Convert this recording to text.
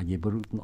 an je bruten